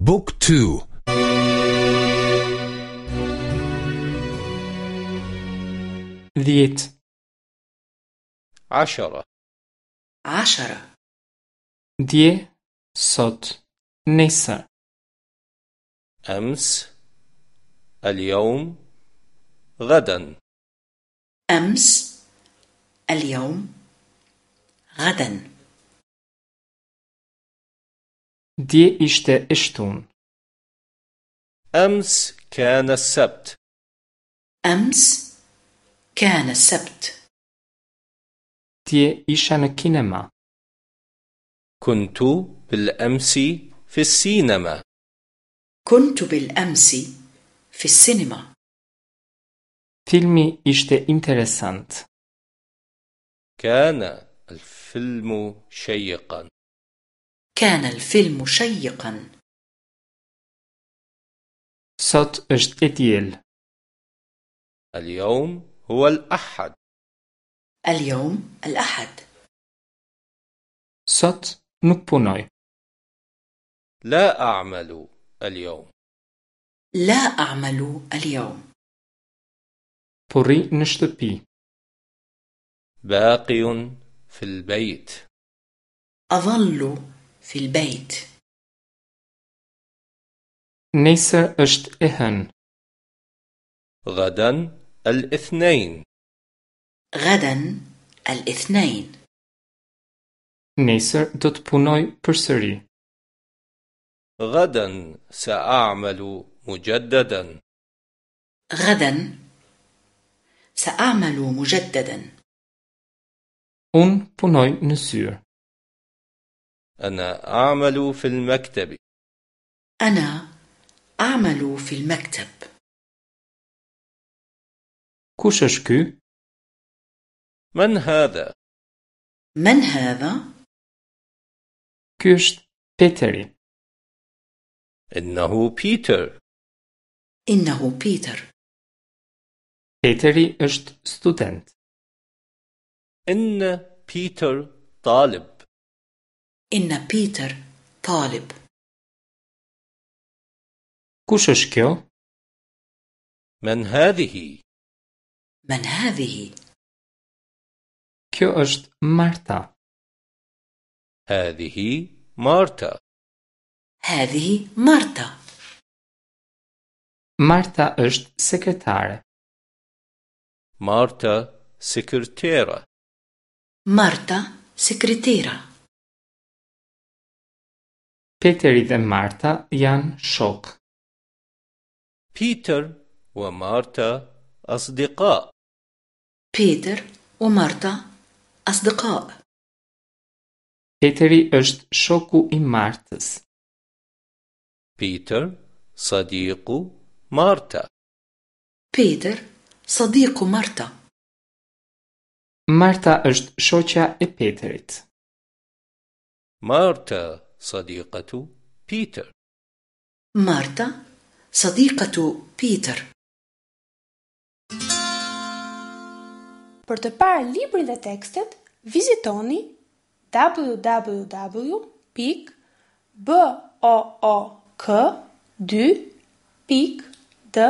Book two. ذيت عشرة. عشرة. Dje sot nesër أمس. اليوم. غدا. أمس. اليوم. غدا. دي اشته اشتون أمس كان السبت أمس كان السبت دي إشان كينما كنت بالأمس في السينما كنت بالأمس في السينما فيلمي اشته انترسانت كان الفيلم شيقا كان الفيلم شيقا. صوت إشت اديل اليوم هو الأحد. اليوم الأحد. صوت nuk punoj لا أعمل اليوم. لا أعمل اليوم. në shtëpi باقي في البيت. أظل في البيت. nesër është e hënë غدا الاثنين. غدا الاثنين. nesër do të punoj përsëri غدا سأعمل مجددا. غدا سأعمل مجددا. un punoj në zyrë أنا أعمل في المكتب. أنا أعمل في المكتب. ky من هذا؟ من هذا؟ është Peteri إنه بيتر. إنه بيتر. Peteri është student إن بيتر طالب. Inna Peter, talib. Kush është kjo? Men hadhihi. Men hadhihi. Kjo është Marta. Hadhihi Marta. Hadhihi Marta. Marta është sekretare. Marta sekretera. Marta sekretera. Peteri dhe Marta janë shok. Peter wa Marta asdiqa. Peter wa Marta asdiqa. Peteri është shoku i Martës. Peter sadiqu Marta. Peter sadiqu Marta. Marta është shoqja e Peterit. Marta صديقة بيتر مارتا صديقة بيتر Për të parë librin dhe tekstet, vizitoni www.book2.de